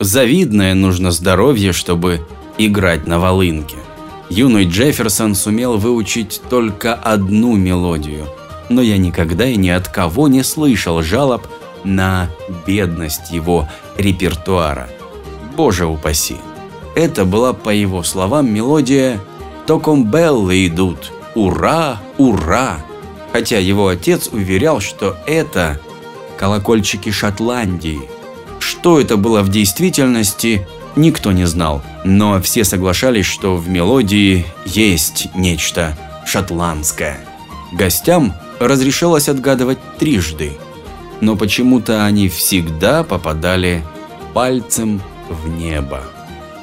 Завидное нужно здоровье, чтобы играть на волынке. Юный Джефферсон сумел выучить только одну мелодию, но я никогда и ни от кого не слышал жалоб на бедность его репертуара. Боже упаси! Это была, по его словам, мелодия «Токомбеллы идут! Ура! Ура!» Хотя его отец уверял, что это колокольчики Шотландии. Что это было в действительности, никто не знал, но все соглашались, что в мелодии есть нечто шотландское. Гостям разрешалось отгадывать трижды, но почему-то они всегда попадали пальцем в небо.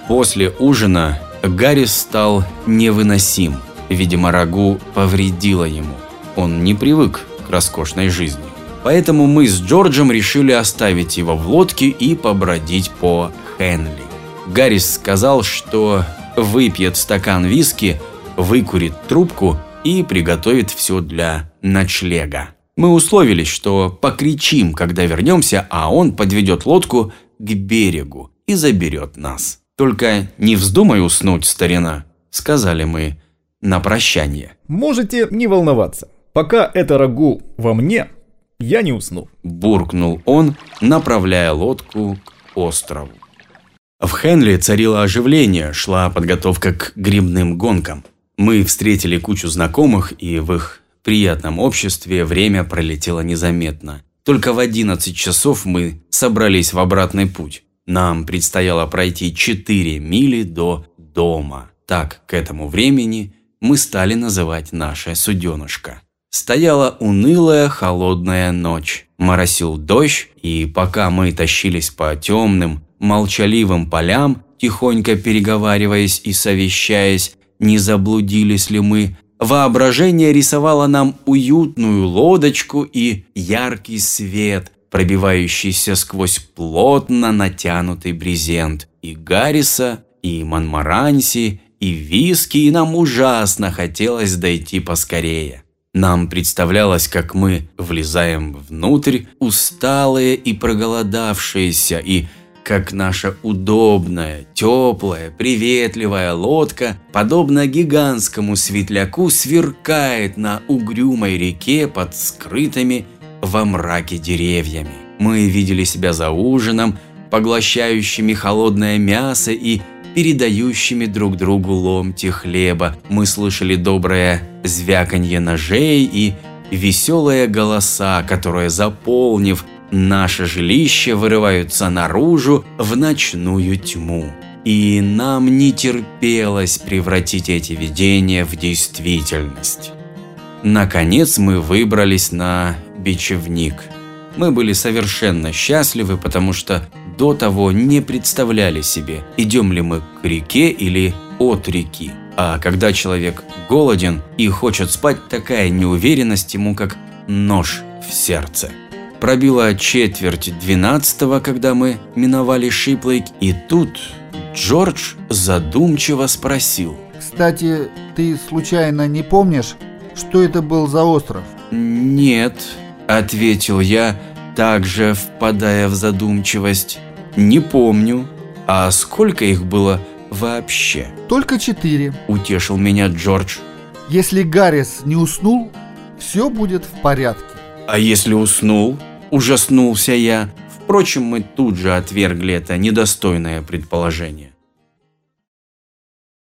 После ужина Гаррис стал невыносим. Видимо, рагу повредило ему. Он не привык к роскошной жизни. Поэтому мы с Джорджем решили оставить его в лодке и побродить по Хенли. Гаррис сказал, что выпьет стакан виски, выкурит трубку и приготовит все для ночлега. Мы условились, что покричим, когда вернемся, а он подведет лодку к берегу и заберет нас. Только не вздумай уснуть, старина, сказали мы на прощание. Можете не волноваться. Пока это рагу во мне, я не усну. Буркнул он, направляя лодку к острову. В Хенли царило оживление, шла подготовка к грибным гонкам. Мы встретили кучу знакомых, и в их приятном обществе время пролетело незаметно. Только в 11 часов мы собрались в обратный путь. Нам предстояло пройти 4 мили до дома. Так, к этому времени мы стали называть наше суденышко. Стояла унылая холодная ночь. Моросил дождь, и пока мы тащились по темным, молчаливым полям, тихонько переговариваясь и совещаясь, не заблудились ли мы, воображение рисовало нам уютную лодочку и яркий свет, пробивающийся сквозь плотно натянутый брезент. И Гарриса, и Монмаранси, и виски, и нам ужасно хотелось дойти поскорее. Нам представлялось, как мы влезаем внутрь, усталые и проголодавшиеся, и как наша удобная, теплая, приветливая лодка, подобно гигантскому светляку, сверкает на угрюмой реке под скрытыми во мраке деревьями. Мы видели себя за ужином, поглощающими холодное мясо и передающими друг другу ломти хлеба. Мы слышали доброе звяканье ножей и веселые голоса, которые, заполнив наше жилище, вырываются наружу в ночную тьму. И нам не терпелось превратить эти видения в действительность. Наконец мы выбрались на бичевник. Мы были совершенно счастливы, потому что до того не представляли себе, идем ли мы к реке или от реки. А когда человек голоден и хочет спать, такая неуверенность ему как нож в сердце. Пробило четверть двенадцатого, когда мы миновали Шиплейк, и тут Джордж задумчиво спросил. Кстати, ты случайно не помнишь, что это был за остров? «Нет», – ответил я, также впадая в задумчивость. «Не помню. А сколько их было вообще?» Только четыре. Утешил меня Джордж. Если Гаррис не уснул, все будет в порядке. А если уснул? Ужаснулся я. Впрочем, мы тут же отвергли это недостойное предположение.